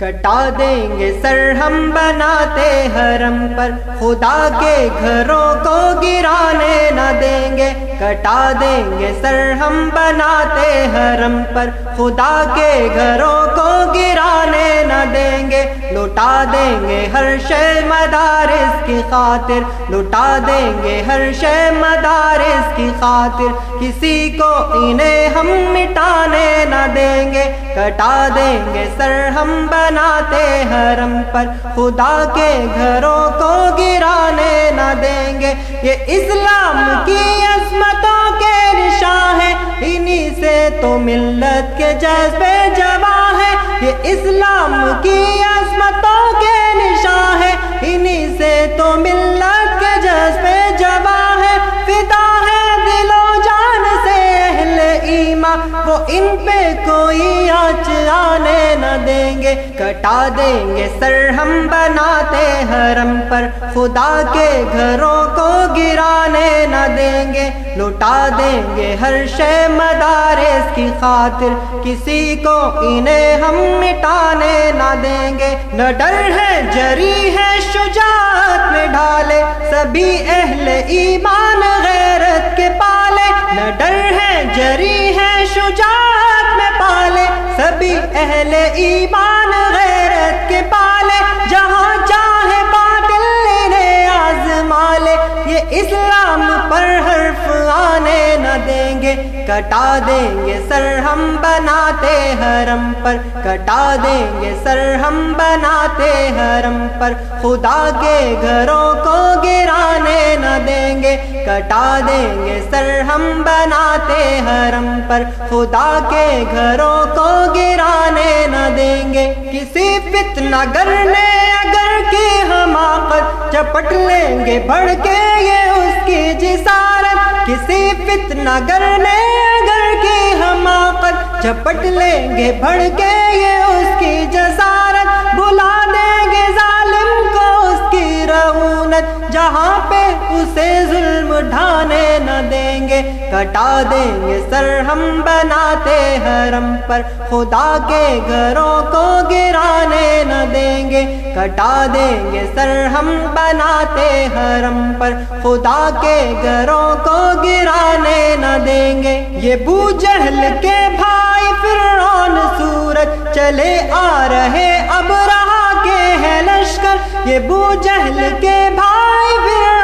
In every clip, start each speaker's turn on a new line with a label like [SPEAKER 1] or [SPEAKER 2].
[SPEAKER 1] کٹا دیں گے سر ہم بناتے حرم پر۔ خدا کے گھروں کو گرانے نہ دیں گے۔ کٹا دیں گے سر ہم بناتے حرم پر۔ خدا کے گھروں کو گرانے نہ دیں گے۔ لٹا دیں گے ہر شے مدارس کی خاطر۔ لٹا دیں گے ہر شے مدارس کی خاطر۔ کسی کو انہیں ہم گے کٹا دیں گے سر ہم بناتے حرم پر۔ خدا کے گھروں کو گرانے نہ دیں گے۔ یہ اسلام کی عظمتوں کے نشاں ہیں انہی سے تو ملت کے جذبے جمع ہے یہ اسلام کی عظمتوں کٹا دیں گے سر ہم بناتے حرم پر۔ خدا کے گھروں کو گرانے نہ دیں گے۔ لٹا دیں گے ہر شے مدارس کی خاطر۔ کسی کو انہیں ہم مٹانے نہ دیں گے۔ نہ ڈر ہے، جری ہے، شجاعت میں ڈھالے سبھی اہل ایمان پالے سبھی اہل ایمان غیرت کے پالے جہاں گے، کٹا دیں گے سر ہم بناتے حرم پر۔ کٹا دیں گے سر ہم بناتے حرم پر۔ خدا کے گھروں کو گرانے نہ دیں گے۔ کٹا دیں گے سر ہم بناتے حرم پر۔ خدا کے گھروں کو گرانے نہ دیں گے۔ کسی فتنہ گرنے اگر کی حماقت، چپٹ لیں گے، بڑھ کے یہ کی جسارت کسی فتنہ گرنے اگر کی حماقت چپٹ لیں گے بڑھ کے یہ اس کی جسارت۔ بلا دیں گے ظالم کو اس کی رعونت جہاں پہ اسے ظلم ڈھانے نہ دیں گے، کٹا دیں گے سر ہم بناتے حرم پر۔ خدا کے گھروں کو گرانے نہ دیں گے، کٹا دیں گے سر ہم بناتے حرم پر۔ خدا کے گھروں کو گرانے نہ دیں گے۔ یہ بو جہل کے بھائی فرعون سورج چلے آ رہے، اب رہا کے ہے لشکر۔ یہ بو جہل کے بھائی فرعون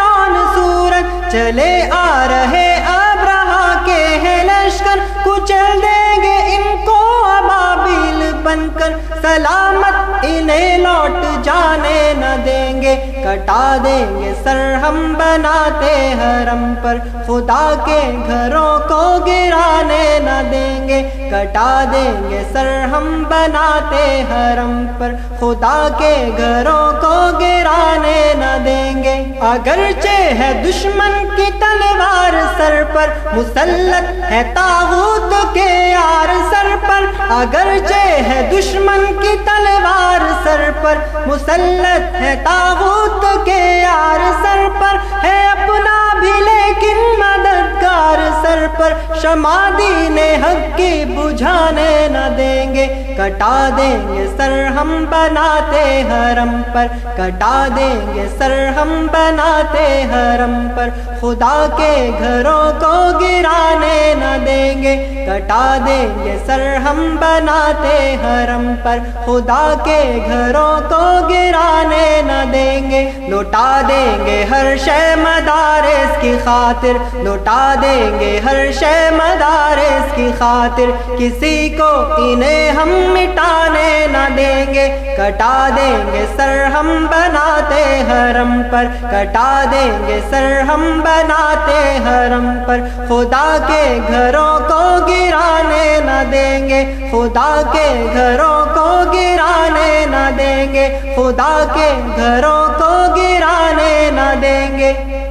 [SPEAKER 1] چلے آ رہے اب رہا کے ہے لشکر، کچل دیں گے ان کو ابابیل بن کر۔ سلامت انہیں لوٹ جانے نہ دیں گے، کٹا دیں گے سر ہم بناتے حرم پر۔ خدا کے گھروں کو گرانے نہ دیں گے، کٹا دیں گے سر ہم بناتے حرم پر۔ خدا کے گھروں کو گرانے نہ دیں گے اگرچہ ہے دشمن کی تلوار سر پر، مسلط ہے تاغوت کے یار سر پر۔ اگرچہ ہے دشمن کی تلوار سر پر، مسلط ہے تاغوت کے یار سر پر۔ ہے اپنا پر شما حق کی بجھانے نہ دیں گے کٹا دیں گے سر ہم بناتے حرم پر، کٹا دیں گے سر ہم بناتے حرم پر۔ خدا کے گھروں کو گرانے نہ دیں گے کٹا دیں گے سر ہم بناتے حرم پر۔ خدا کے گھروں کو گرانے دیں گے، لوٹا دیں گے ہر شے مدارس کی خاطر۔ لوٹا دیں گے ہر شے مدارس کی خاطر۔ کسی کو انہیں ہم مٹانے نہ دیں گے۔ کٹا دیں گے سر ہم بناتے حرم پر۔ کٹا دیں گے سر ہم بناتے حرم پر۔ خدا کے گھروں کو گرانے نہ دیں گے۔ خدا کے گھروں کو گرانے نہ دیں گے۔ خدا کے گھر پتھروں کو گرانے نہ دیں گے۔